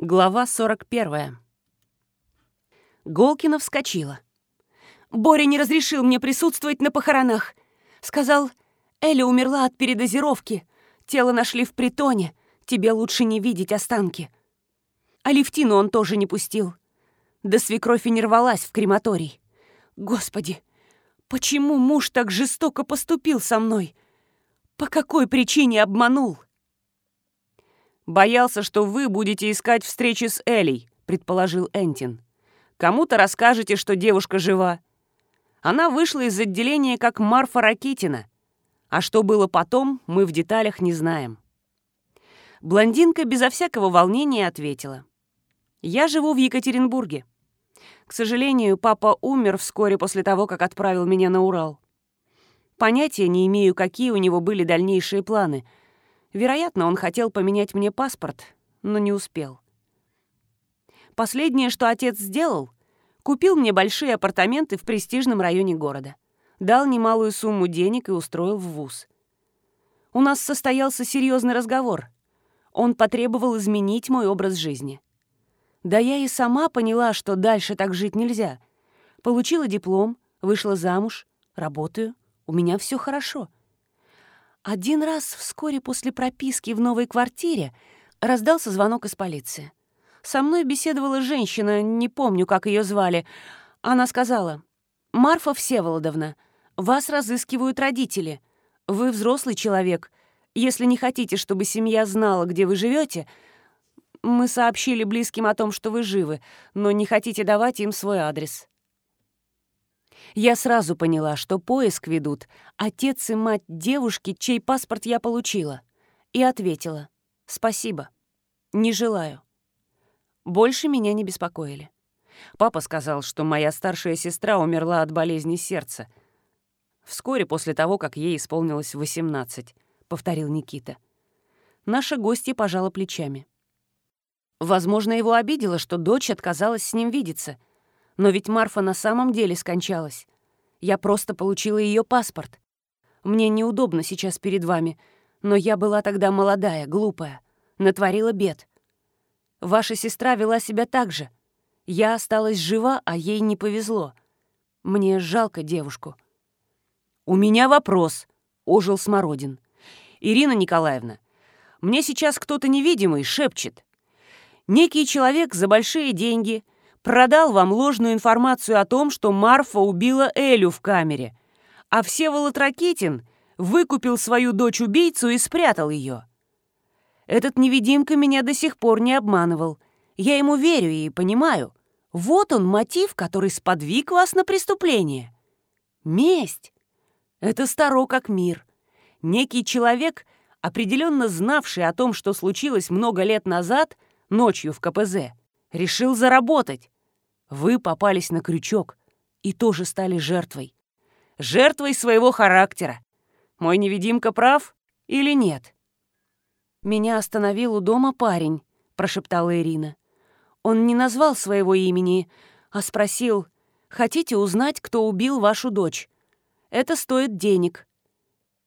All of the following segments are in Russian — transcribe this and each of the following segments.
Глава 41. Голкина вскочила. «Боря не разрешил мне присутствовать на похоронах. Сказал, Эля умерла от передозировки. Тело нашли в притоне. Тебе лучше не видеть останки. А Левтину он тоже не пустил. Да свекровь и не рвалась в крематорий. Господи, почему муж так жестоко поступил со мной? По какой причине обманул?» «Боялся, что вы будете искать встречи с Элей», — предположил Энтин. «Кому-то расскажете, что девушка жива. Она вышла из отделения как Марфа Ракитина. А что было потом, мы в деталях не знаем». Блондинка безо всякого волнения ответила. «Я живу в Екатеринбурге. К сожалению, папа умер вскоре после того, как отправил меня на Урал. Понятия не имею, какие у него были дальнейшие планы — Вероятно, он хотел поменять мне паспорт, но не успел. Последнее, что отец сделал, купил мне большие апартаменты в престижном районе города, дал немалую сумму денег и устроил в вуз. У нас состоялся серьезный разговор. Он потребовал изменить мой образ жизни. Да я и сама поняла, что дальше так жить нельзя. Получила диплом, вышла замуж, работаю, у меня все хорошо — один раз вскоре после прописки в новой квартире раздался звонок из полиции. Со мной беседовала женщина, не помню, как ее звали. Она сказала, «Марфа Всеволодовна, вас разыскивают родители. Вы взрослый человек. Если не хотите, чтобы семья знала, где вы живете, мы сообщили близким о том, что вы живы, но не хотите давать им свой адрес. Я сразу поняла, что поиск ведут отец и мать девушки, чей паспорт я получила, и ответила «Спасибо, не желаю». Больше меня не беспокоили. Папа сказал, что моя старшая сестра умерла от болезни сердца. Вскоре после того, как ей исполнилось 18, повторил Никита. Наша гостья пожала плечами. Возможно, его обидело, что дочь отказалась с ним видеться — но ведь Марфа на самом деле скончалась. Я просто получила ее паспорт. Мне неудобно сейчас перед вами, но я была тогда молодая, глупая, натворила бед. Ваша сестра вела себя так же. Я осталась жива, а ей не повезло. Мне жалко девушку. «У меня вопрос», — ожил Смородин. «Ирина Николаевна, мне сейчас кто-то невидимый шепчет. Некий человек за большие деньги — продал вам ложную информацию о том, что Марфа убила Элю в камере, а Всеволод Ракитин выкупил свою дочь-убийцу и спрятал ее. Этот невидимка меня до сих пор не обманывал. Я ему верю и понимаю. Вот он мотив, который сподвиг вас на преступление. Месть. Это старо как мир. Некий человек, определенно знавший о том, что случилось много лет назад, ночью в КПЗ, решил заработать. Вы попались на крючок и тоже стали жертвой. Жертвой своего характера. Мой невидимка прав или нет? Меня остановил у дома парень, прошептала Ирина. Он не назвал своего имени, а спросил, хотите узнать, кто убил вашу дочь? Это стоит денег.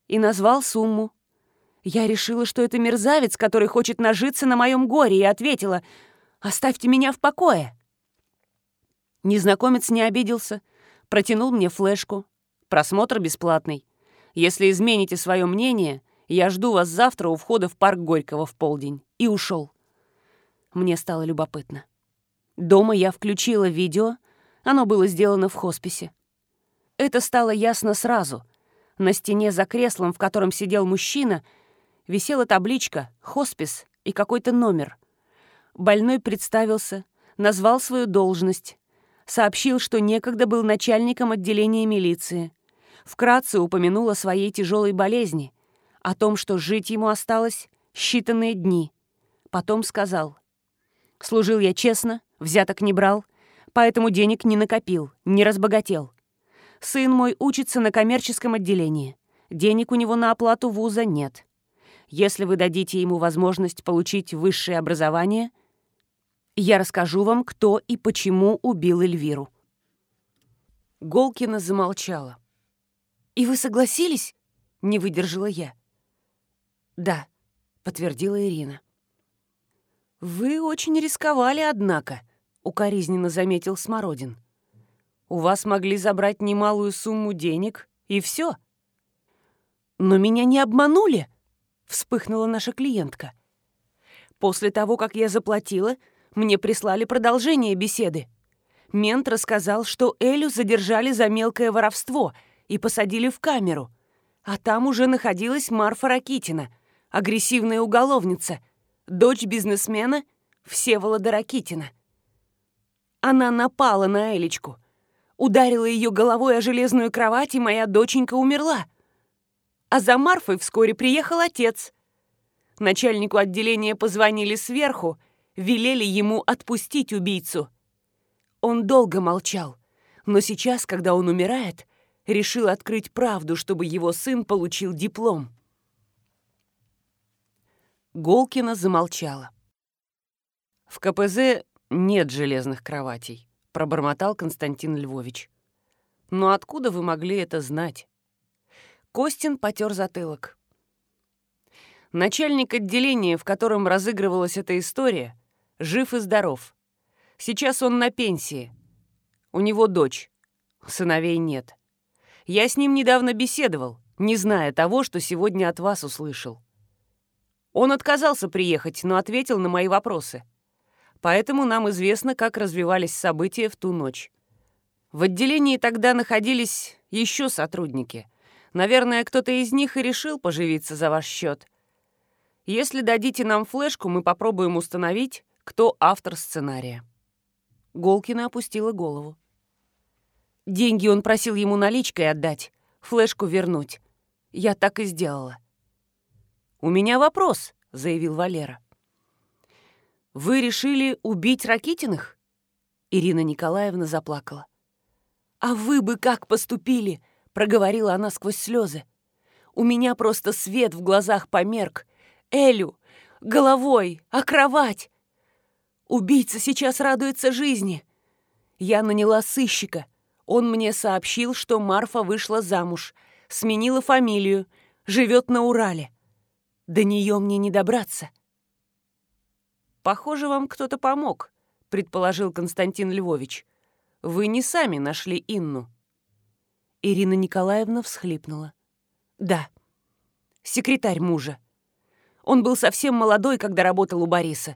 И назвал сумму. Я решила, что это мерзавец, который хочет нажиться на моем горе, и ответила, «Оставьте меня в покое». Незнакомец не обиделся, протянул мне флешку. Просмотр бесплатный. Если измените свое мнение, я жду вас завтра у входа в парк Горького в полдень. И ушел. Мне стало любопытно. Дома я включила видео, оно было сделано в хосписе. Это стало ясно сразу. На стене за креслом, в котором сидел мужчина, висела табличка «Хоспис» и какой-то номер. Больной представился, назвал свою должность, сообщил, что некогда был начальником отделения милиции. Вкратце упомянул о своей тяжелой болезни, о том, что жить ему осталось считанные дни. Потом сказал. «Служил я честно, взяток не брал, поэтому денег не накопил, не разбогател. Сын мой учится на коммерческом отделении. Денег у него на оплату вуза нет. Если вы дадите ему возможность получить высшее образование — я расскажу вам, кто и почему убил Эльвиру». Голкина замолчала. «И вы согласились?» — не выдержала я. «Да», — подтвердила Ирина. «Вы очень рисковали, однако», — укоризненно заметил Смородин. «У вас могли забрать немалую сумму денег, и все». «Но меня не обманули», — вспыхнула наша клиентка. «После того, как я заплатила, мне прислали продолжение беседы. Мент рассказал, что Элю задержали за мелкое воровство и посадили в камеру, а там уже находилась Марфа Ракитина, агрессивная уголовница — дочь бизнесмена Всеволода Ракитина. Она напала на Элечку, ударила ее головой о железную кровать, и моя доченька умерла. А за Марфой вскоре приехал отец. Начальнику отделения позвонили сверху, велели ему отпустить убийцу. Он долго молчал, но сейчас, когда он умирает, решил открыть правду, чтобы его сын получил диплом. Голкина замолчала. «В КПЗ нет железных кроватей», — пробормотал Константин Львович. «Но откуда вы могли это знать?» Костин потер затылок. Начальник отделения, в котором разыгрывалась эта история, жив и здоров. Сейчас он на пенсии. У него дочь. Сыновей нет. Я с ним недавно беседовал, не зная того, что сегодня от вас услышал. Он отказался приехать, но ответил на мои вопросы. Поэтому нам известно, как развивались события в ту ночь. В отделении тогда находились еще сотрудники. Наверное, кто-то из них и решил поживиться за ваш счет. Если дадите нам флешку, мы попробуем установить, кто автор сценария». Голкина опустила голову. Деньги он просил ему наличкой отдать, флешку вернуть. Я так и сделала. «У меня вопрос», — заявил Валера. «Вы решили убить Ракитиных?» Ирина Николаевна заплакала. «А вы бы как поступили?» — проговорила она сквозь слезы. «У меня просто свет в глазах померк. Элю! Головой! А кровать!» «Убийца сейчас радуется жизни!» Я наняла сыщика. Он мне сообщил, что Марфа вышла замуж, сменила фамилию, живет на Урале. До нее мне не добраться. «Похоже, вам кто-то помог», — предположил Константин Львович. «Вы не сами нашли Инну». Ирина Николаевна всхлипнула. «Да, секретарь мужа. Он был совсем молодой, когда работал у Бориса.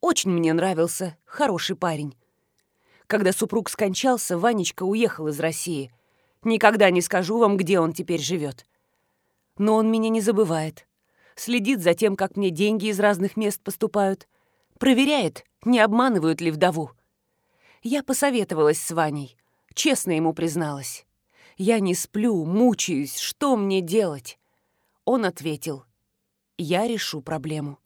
Очень мне нравился, хороший парень. Когда супруг скончался, Ванечка уехал из России. Никогда не скажу вам, где он теперь живет. Но он меня не забывает следит за тем, как мне деньги из разных мест поступают, проверяет, не обманывают ли вдову. Я посоветовалась с Ваней, честно ему призналась. Я не сплю, мучаюсь, что мне делать? Он ответил, я решу проблему.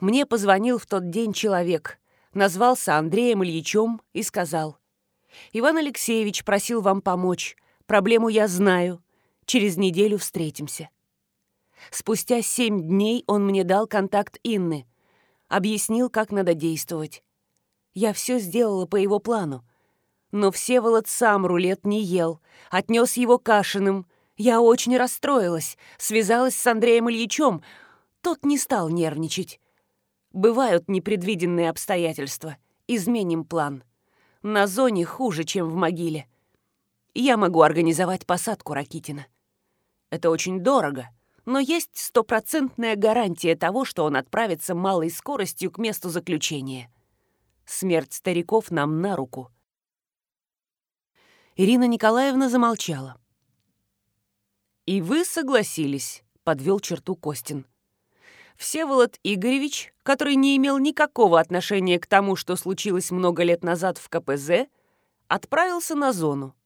Мне позвонил в тот день человек, назвался Андреем Ильичем и сказал, «Иван Алексеевич просил вам помочь, проблему я знаю, через неделю встретимся». Спустя семь дней он мне дал контакт Инны. Объяснил, как надо действовать. Я все сделала по его плану. Но Всеволод сам рулет не ел, отнес его Кашиным. Я очень расстроилась, связалась с Андреем Ильичем. Тот не стал нервничать. Бывают непредвиденные обстоятельства. Изменим план. На зоне хуже, чем в могиле. Я могу организовать посадку Ракитина. Это очень дорого — но есть стопроцентная гарантия того, что он отправится малой скоростью к месту заключения. Смерть стариков нам на руку. Ирина Николаевна замолчала. «И вы согласились», — подвел черту Костин. Всеволод Игоревич, который не имел никакого отношения к тому, что случилось много лет назад в КПЗ, отправился на зону.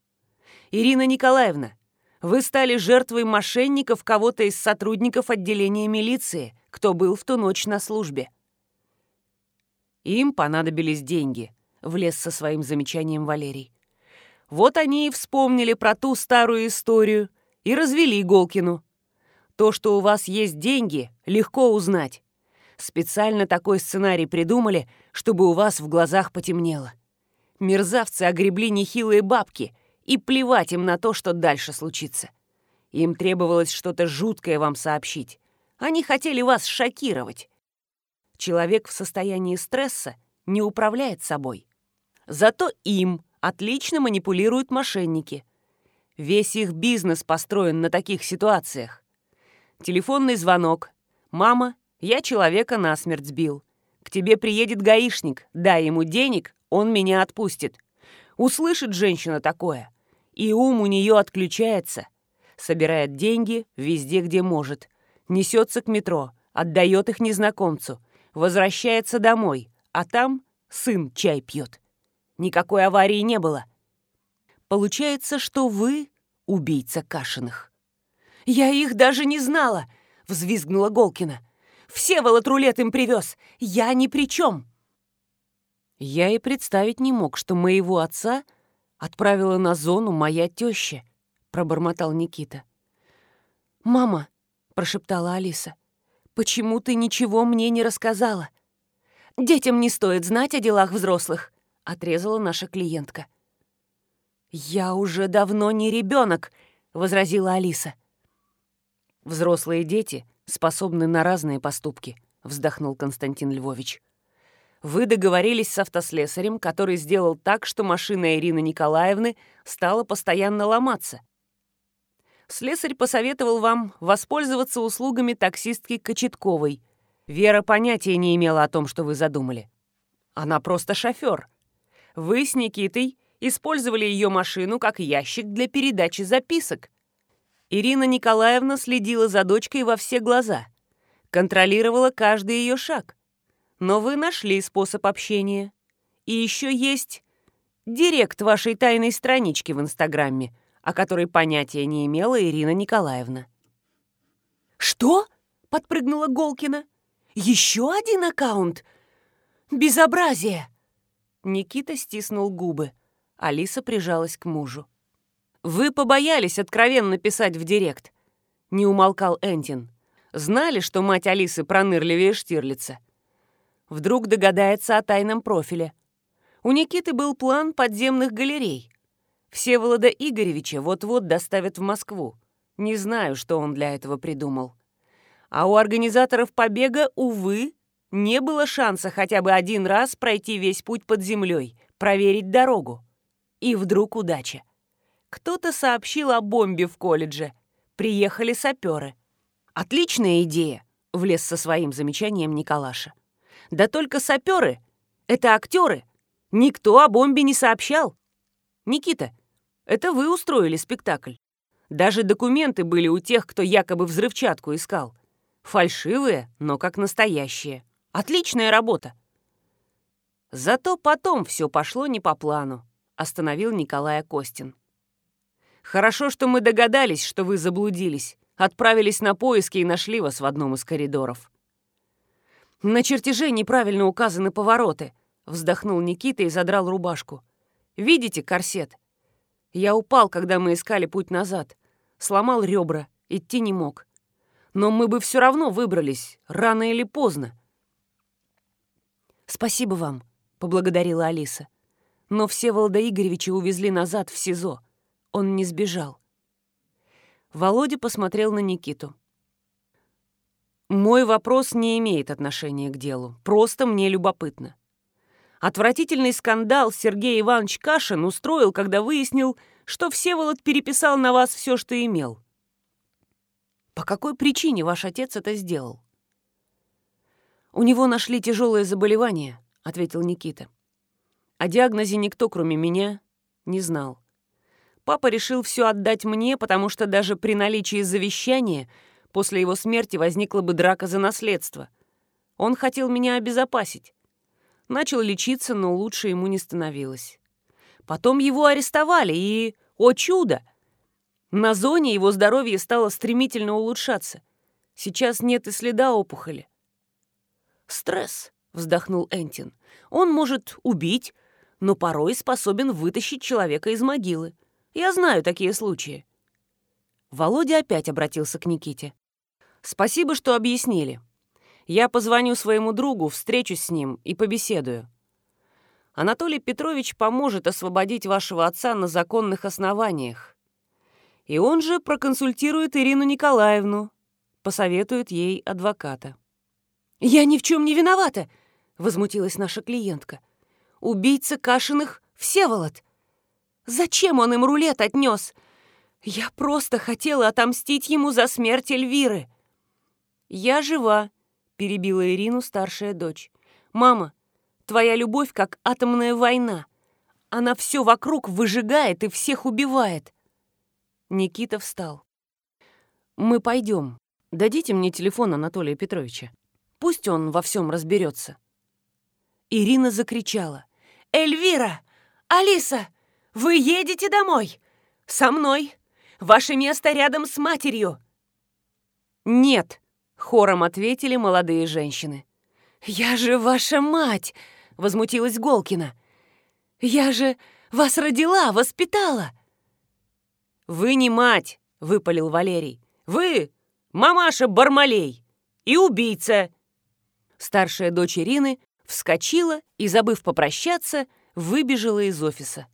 «Ирина Николаевна, вы стали жертвой мошенников кого-то из сотрудников отделения милиции, кто был в ту ночь на службе. Им понадобились деньги, влез со своим замечанием Валерий. Вот они и вспомнили про ту старую историю и развели Голкину. То, что у вас есть деньги, легко узнать. Специально такой сценарий придумали, чтобы у вас в глазах потемнело. Мерзавцы огребли нехилые бабки — и плевать им на то, что дальше случится. Им требовалось что-то жуткое вам сообщить. Они хотели вас шокировать. Человек в состоянии стресса не управляет собой. Зато им отлично манипулируют мошенники. Весь их бизнес построен на таких ситуациях. Телефонный звонок. «Мама, я человека насмерть сбил. К тебе приедет гаишник, дай ему денег, он меня отпустит». Услышит женщина такое, и ум у нее отключается. Собирает деньги везде, где может. Несется к метро, отдает их незнакомцу. Возвращается домой, а там сын чай пьет. Никакой аварии не было. Получается, что вы убийца Кашиных. «Я их даже не знала!» — взвизгнула Голкина. «Всеволод рулет им привез! Я ни при чем!» Я и представить не мог, что моего отца отправила на зону моя теща, пробормотал Никита. «Мама», — прошептала Алиса, — «почему ты ничего мне не рассказала?» «Детям не стоит знать о делах взрослых», — отрезала наша клиентка. «Я уже давно не ребенок», — возразила Алиса. «Взрослые дети способны на разные поступки», — вздохнул Константин Львович. «Вы договорились с автослесарем, который сделал так, что машина Ирины Николаевны стала постоянно ломаться. Слесарь посоветовал вам воспользоваться услугами таксистки Кочетковой. Вера понятия не имела о том, что вы задумали. Она просто шофер. Вы с Никитой использовали ее машину как ящик для передачи записок. Ирина Николаевна следила за дочкой во все глаза, контролировала каждый ее шаг. Но вы нашли способ общения. И еще есть директ вашей тайной странички в Инстаграме, о которой понятия не имела Ирина Николаевна. «Что?» — подпрыгнула Голкина. «Еще один аккаунт? Безобразие!» Никита стиснул губы. Алиса прижалась к мужу. «Вы побоялись откровенно писать в директ», — не умолкал Энтин. «Знали, что мать Алисы пронырливее Штирлица. Вдруг догадается о тайном профиле. У Никиты был план подземных галерей. Всеволода Игоревича вот-вот доставят в Москву. Не знаю, что он для этого придумал. А у организаторов побега, увы, не было шанса хотя бы один раз пройти весь путь под землей, проверить дорогу. И вдруг удача. Кто-то сообщил о бомбе в колледже. Приехали саперы. «Отличная идея!» — влез со своим замечанием Николаша. «Да только саперы — это актеры. Никто о бомбе не сообщал. Никита, это вы устроили спектакль. Даже документы были у тех, кто якобы взрывчатку искал. Фальшивые, но как настоящие. Отличная работа. Зато потом все пошло не по плану, остановил Николая Костин. Хорошо, что мы догадались, что вы заблудились, отправились на поиски и нашли вас в одном из коридоров. На чертеже неправильно указаны повороты, вздохнул Никита и задрал рубашку. Видите корсет? Я упал, когда мы искали путь назад. Сломал ребра, идти не мог. Но мы бы все равно выбрались, рано или поздно. «Спасибо вам», — поблагодарила Алиса. Но Всеволода Игоревича увезли назад в СИЗО. Он не сбежал. Володя посмотрел на Никиту. «Мой вопрос не имеет отношения к делу. Просто мне любопытно. Отвратительный скандал Сергей Иванович Кашин устроил, когда выяснил, что Всеволод переписал на вас все, что имел. По какой причине ваш отец это сделал? «У него нашли тяжелое заболевание», — ответил Никита. О диагнозе никто, кроме меня, не знал. Папа решил все отдать мне, потому что даже при наличии завещания после его смерти возникла бы драка за наследство. Он хотел меня обезопасить. Начал лечиться, но лучше ему не становилось. Потом его арестовали, и, о чудо, на зоне его здоровье стало стремительно улучшаться. Сейчас нет и следа опухоли. «Стресс», — вздохнул Энтин. «Он может убить, но порой способен вытащить человека из могилы. Я знаю такие случаи». Володя опять обратился к Никите. «Спасибо, что объяснили. Я позвоню своему другу, встречусь с ним и побеседую. Анатолий Петрович поможет освободить вашего отца на законных основаниях. И он же проконсультирует Ирину Николаевну, посоветует ей адвоката. «Я ни в чем не виновата!» — возмутилась наша клиентка. «Убийца Кашиных — Всеволод! Зачем он им рулет отнес? Я просто хотела отомстить ему за смерть Эльвиры!» «Я жива!» — перебила Ирину старшая дочь. «Мама, твоя любовь как атомная война. Она все вокруг выжигает и всех убивает!» Никита встал. «Мы пойдем. Дадите мне телефон Анатолия Петровича. Пусть он во всем разберется». Ирина закричала. «Эльвира! Алиса! Вы едете домой? Со мной! Ваше место рядом с матерью!» «Нет!» — хором ответили молодые женщины. «Я же ваша мать!» — возмутилась Голкина. «Я же вас родила, воспитала!» «Вы не мать!» — выпалил Валерий. «Вы мамаша Бармалей и убийца!» Старшая дочь Ирины вскочила и, забыв попрощаться, выбежала из офиса.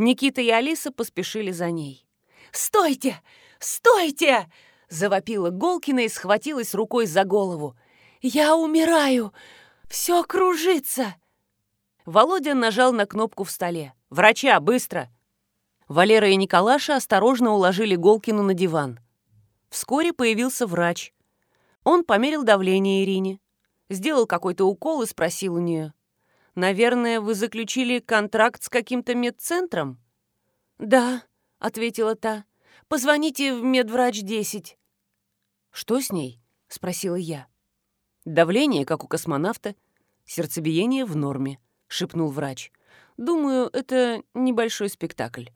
Никита и Алиса поспешили за ней. «Стойте! Стойте!» — завопила Голкина и схватилась рукой за голову. «Я умираю! Все кружится!» Володя нажал на кнопку в столе. «Врача, быстро!» Валера и Николаша осторожно уложили Голкину на диван. Вскоре появился врач. Он померил давление Ирине, сделал какой-то укол и спросил у нее. «Наверное, вы заключили контракт с каким-то медцентром?» «Да», — ответила та. «Позвоните в медврач-10». «Что с ней?» — спросила я. «Давление, как у космонавта. Сердцебиение в норме», — шепнул врач. «Думаю, это небольшой спектакль.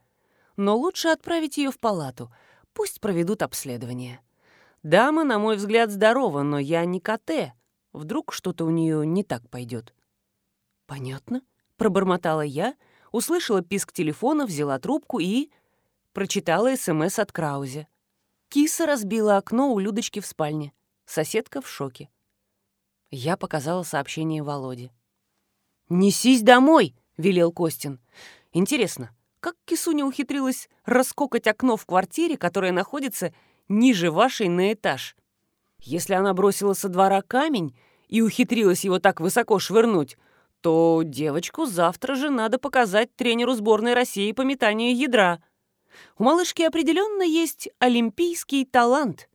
Но лучше отправить ее в палату. Пусть проведут обследование. Дама, на мой взгляд, здорова, но я не КТ. Вдруг что-то у нее не так пойдет. «Понятно», — пробормотала я, услышала писк телефона, взяла трубку и... прочитала СМС от Краузе. Киса разбила окно у Людочки в спальне. Соседка в шоке. Я показала сообщение Володе. «Несись домой!» — велел Костин. «Интересно, как Кисуня ухитрилась раскокать окно в квартире, которая находится ниже вашей на этаж?» Если она бросила со двора камень и ухитрилась его так высоко швырнуть, то девочку завтра же надо показать тренеру сборной России по метанию ядра. У малышки определенно есть олимпийский талант.